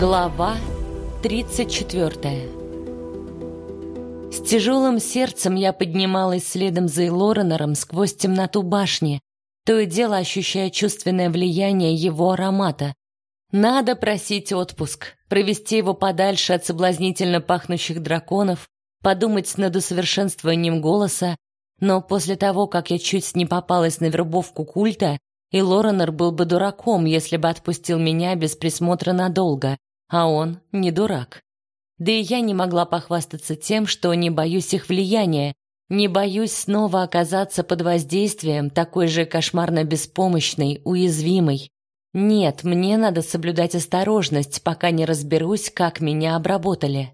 Глава 34 С тяжелым сердцем я поднималась следом за Элоренором сквозь темноту башни, то и дело ощущая чувственное влияние его аромата. Надо просить отпуск, провести его подальше от соблазнительно пахнущих драконов, подумать над усовершенствованием голоса, но после того, как я чуть не попалась на вербовку культа, и Лоренор был бы дураком, если бы отпустил меня без присмотра надолго а он не дурак. Да и я не могла похвастаться тем, что не боюсь их влияния, не боюсь снова оказаться под воздействием такой же кошмарно беспомощной, уязвимой. Нет, мне надо соблюдать осторожность, пока не разберусь, как меня обработали.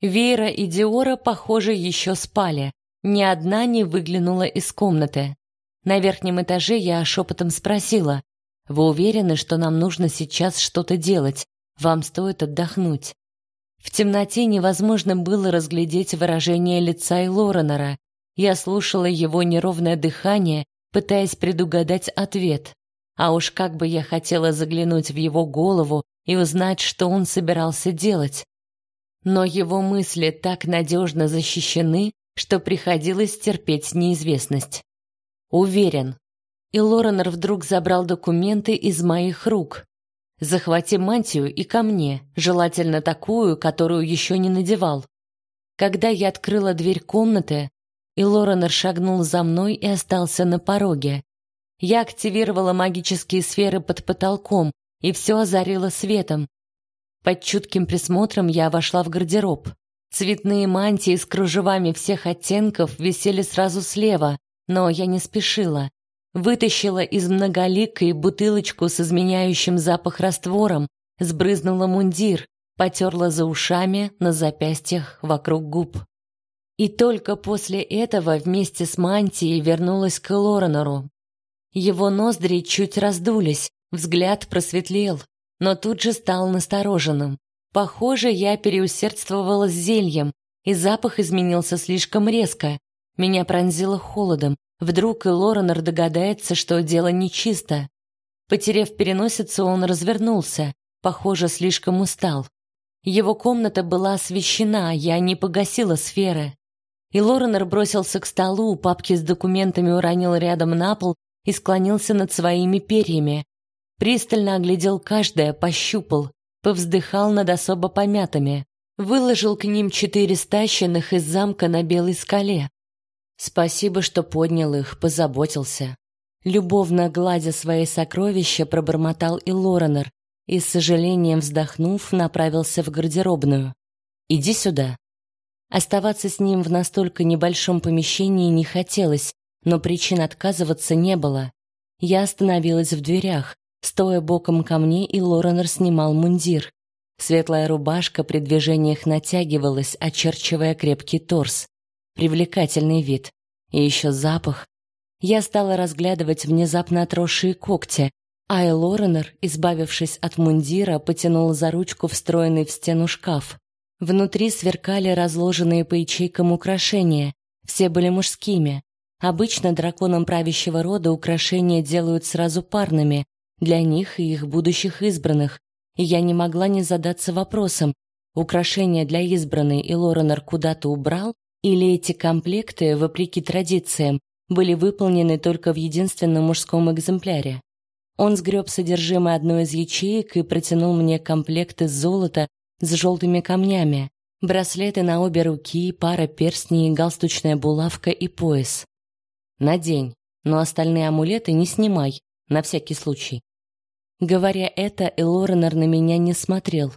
Вера и Диора, похоже, еще спали. Ни одна не выглянула из комнаты. На верхнем этаже я шепотом спросила: "Вы уверены, что нам нужно сейчас что-то делать? Вам стоит отдохнуть. В темноте невозможно было разглядеть выражение лица и Лоренера. Я слушала его неровное дыхание, пытаясь предугадать ответ. А уж как бы я хотела заглянуть в его голову и узнать, что он собирался делать. Но его мысли так надежно защищены, что приходилось терпеть неизвестность. Уверен. И Лоренер вдруг забрал документы из моих рук. Захвати мантию и ко мне, желательно такую, которую еще не надевал. Когда я открыла дверь комнаты, и Лоренор шагнул за мной и остался на пороге. Я активировала магические сферы под потолком, и все озарило светом. Под чутким присмотром я вошла в гардероб. Цветные мантии с кружевами всех оттенков висели сразу слева, но я не спешила. Вытащила из многоликой бутылочку с изменяющим запах раствором, сбрызнула мундир, потерла за ушами, на запястьях, вокруг губ. И только после этого вместе с мантией вернулась к Лоренору. Его ноздри чуть раздулись, взгляд просветлел, но тут же стал настороженным. Похоже, я переусердствовала с зельем, и запах изменился слишком резко. Меня пронзило холодом, Вдруг и Лоренор догадается, что дело нечисто. Потерев переносицу, он развернулся, похоже, слишком устал. Его комната была освещена, я не погасила сферы. И Лоренор бросился к столу, папки с документами уронил рядом на пол и склонился над своими перьями. Пристально оглядел каждое, пощупал, повздыхал над особо помятыми. Выложил к ним четыре стащенных из замка на белой скале. Спасибо, что поднял их, позаботился. Любовно гладя свои сокровища, пробормотал и Лоренор, и с сожалением вздохнув, направился в гардеробную. Иди сюда. Оставаться с ним в настолько небольшом помещении не хотелось, но причин отказываться не было. Я остановилась в дверях, стоя боком ко мне, и Лоренор снимал мундир. Светлая рубашка при движениях натягивалась, очерчивая крепкий торс привлекательный вид. И еще запах. Я стала разглядывать внезапно отросшие когти, а Элоренор, избавившись от мундира, потянул за ручку встроенный в стену шкаф. Внутри сверкали разложенные по ячейкам украшения. Все были мужскими. Обычно драконам правящего рода украшения делают сразу парными, для них и их будущих избранных. И я не могла не задаться вопросом, украшения для избранной и Лоренор куда-то убрал или эти комплекты, вопреки традициям, были выполнены только в единственном мужском экземпляре? Он сгреб содержимое одной из ячеек и протянул мне комплект из золота с желтыми камнями, браслеты на обе руки, пара перстней, галстучная булавка и пояс. Надень, но остальные амулеты не снимай, на всякий случай. Говоря это, Элоренор на меня не смотрел.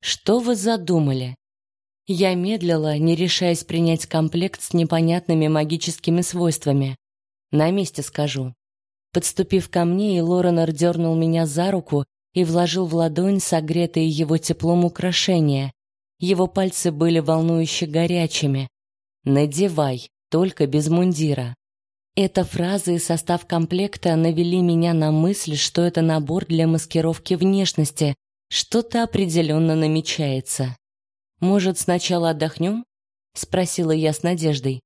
Что вы задумали? Я медлила, не решаясь принять комплект с непонятными магическими свойствами. На месте скажу. Подступив ко мне, Лоренор дернул меня за руку и вложил в ладонь согретое его теплом украшение. Его пальцы были волнующе горячими. «Надевай, только без мундира». Эта фраза и состав комплекта навели меня на мысль, что это набор для маскировки внешности. Что-то определенно намечается. Может, сначала отдохнем?» — спросила я с надеждой.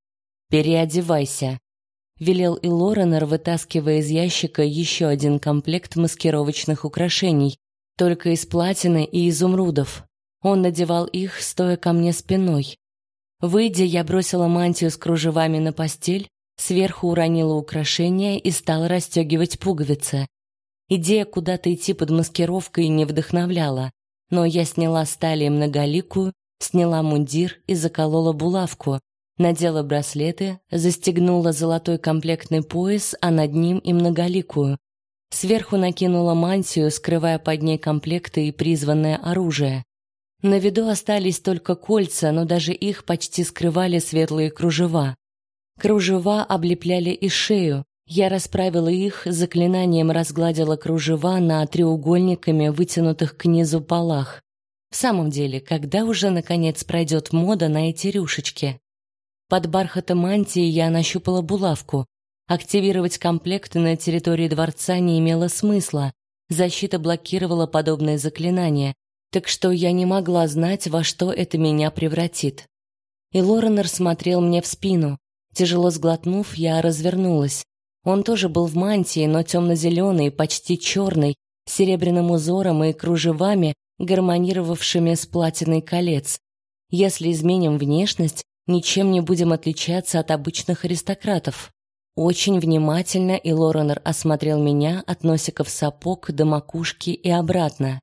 «Переодевайся», — велел и вытаскивая из ящика еще один комплект маскировочных украшений. только из платины и изумрудов. Он надевал их, стоя ко мне спиной. Выйдя, я бросила мантию с кружевами на постель, сверху уронила украшения и стала расстегивать пуговицы. Идея куда-то идти под маскировкой не вдохновляла, но я сняла с талии многоликую, сняла мундир и заколола булавку, надела браслеты, застегнула золотой комплектный пояс, а над ним и многоликую. Сверху накинула мантию, скрывая под ней комплекты и призванное оружие. На виду остались только кольца, но даже их почти скрывали светлые кружева. Кружева облепляли и шею, я расправила их, заклинанием разгладила кружева на треугольниками вытянутых к низу полах. В самом деле, когда уже наконец пройдет мода на эти рюшечки? Под бархатом мантии я нащупала булавку. Активировать комплекты на территории дворца не имело смысла. Защита блокировала подобные заклинания, так что я не могла знать, во что это меня превратит. И Лоренор смотрел мне в спину. Тяжело сглотнув, я развернулась. Он тоже был в мантии, но темно-зеленый, почти черный, с серебряным узором и кружевами, гармонировавшими с платиной колец. Если изменим внешность, ничем не будем отличаться от обычных аристократов. Очень внимательно и Лоренор осмотрел меня от носиков сапог до макушки и обратно.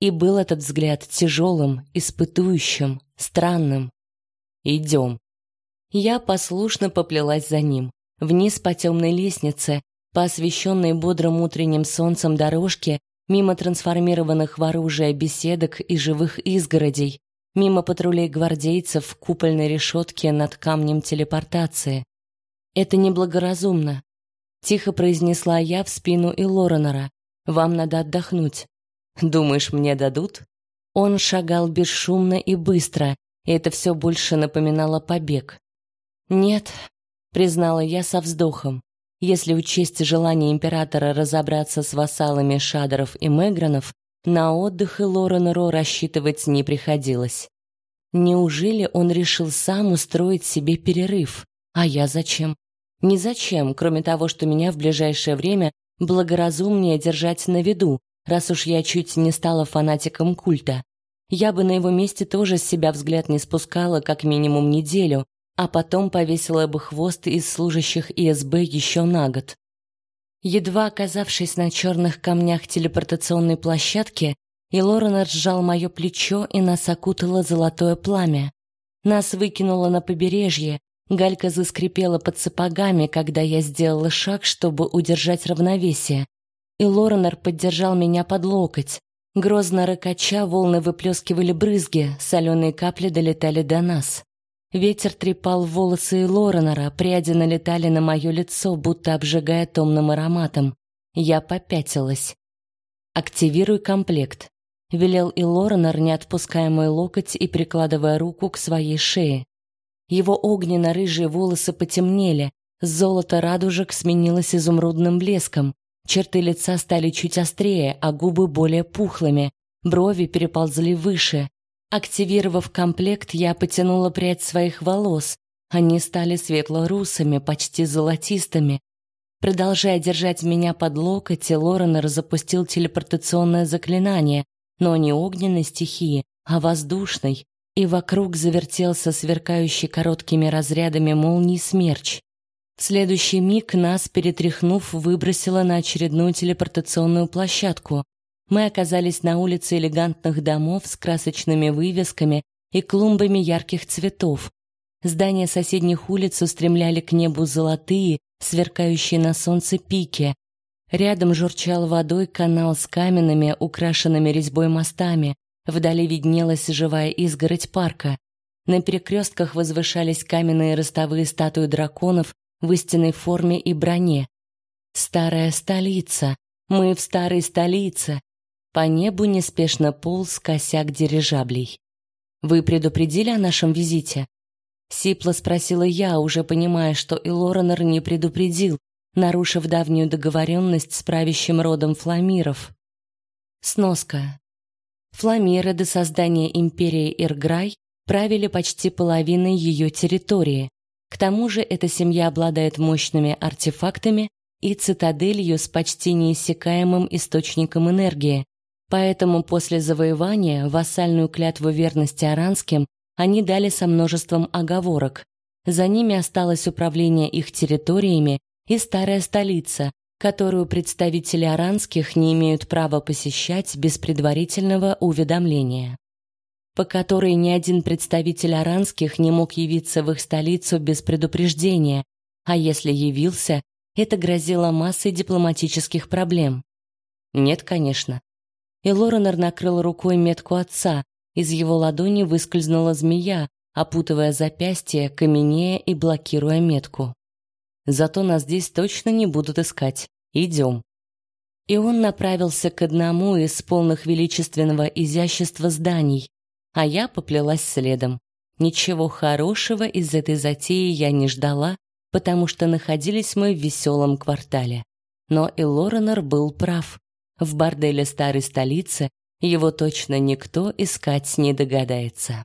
И был этот взгляд тяжелым, испытующим, странным. «Идем». Я послушно поплелась за ним вниз по темной лестнице, по освещенной бодрым утренним солнцем дорожке, мимо трансформированных в оружие беседок и живых изгородей, мимо патрулей гвардейцев в купольной решетке над камнем телепортации. «Это неблагоразумно», — тихо произнесла я в спину и Лоренора. «Вам надо отдохнуть». «Думаешь, мне дадут?» Он шагал бесшумно и быстро, и это все больше напоминало побег. «Нет, признала я со вздохом. Если учесть желание императора разобраться с вассалами Шадеров и Мегранов, на отдых и Лоренеру рассчитывать не приходилось. Неужели он решил сам устроить себе перерыв? А я зачем? Ни зачем, кроме того, что меня в ближайшее время благоразумнее держать на виду, раз уж я чуть не стала фанатиком культа. Я бы на его месте тоже с себя взгляд не спускала как минимум неделю, а потом повесила бы хвост из служащих ИСБ еще на год. Едва оказавшись на черных камнях телепортационной площадки, и Лоренор сжал мое плечо и нас окутало золотое пламя. Нас выкинуло на побережье, галька заскрипела под сапогами, когда я сделала шаг, чтобы удержать равновесие. И Лоренор поддержал меня под локоть. Грозно рыкача волны выплескивали брызги, соленые капли долетали до нас. Ветер трепал волосы Лоренора, пряди налетали на мое лицо, будто обжигая томным ароматом. Я попятилась. «Активируй комплект», — велел и Лоренор, не отпуская мой локоть и прикладывая руку к своей шее. Его огненно-рыжие волосы потемнели, золото радужек сменилось изумрудным блеском, черты лица стали чуть острее, а губы более пухлыми, брови переползли выше, Активировав комплект, я потянула прядь своих волос. Они стали светло-русыми, почти золотистыми. Продолжая держать меня под локоть, Лоренор запустил телепортационное заклинание, но не огненной стихии, а воздушной, и вокруг завертелся сверкающий короткими разрядами молний смерч. В следующий миг нас, перетряхнув, выбросило на очередную телепортационную площадку. Мы оказались на улице элегантных домов с красочными вывесками и клумбами ярких цветов. Здания соседних улиц устремляли к небу золотые, сверкающие на солнце пики. Рядом журчал водой канал с каменными, украшенными резьбой мостами. Вдали виднелась живая изгородь парка. На перекрестках возвышались каменные ростовые статуи драконов в истинной форме и броне. Старая столица. Мы в старой столице. По небу неспешно полз косяк дирижаблей. «Вы предупредили о нашем визите?» Сипло спросила я, уже понимая, что и Лоренор не предупредил, нарушив давнюю договоренность с правящим родом Фламиров. Сноска. Фламиры до создания империи Ирграй правили почти половиной ее территории. К тому же эта семья обладает мощными артефактами и цитаделью с почти неиссякаемым источником энергии, Поэтому после завоевания вассальную клятву верности аранским они дали со множеством оговорок. За ними осталось управление их территориями и старая столица, которую представители аранских не имеют права посещать без предварительного уведомления, по которой ни один представитель аранских не мог явиться в их столицу без предупреждения, а если явился, это грозило массой дипломатических проблем. Нет, конечно. И Лоренор накрыл рукой метку отца, из его ладони выскользнула змея, опутывая запястье, каменея и блокируя метку. Зато нас здесь точно не будут искать. Идем. И он направился к одному из полных величественного изящества зданий, а я поплелась следом. Ничего хорошего из этой затеи я не ждала, потому что находились мы в веселом квартале. Но и Лоренор был прав. В борделе старой столицы его точно никто искать не догадается.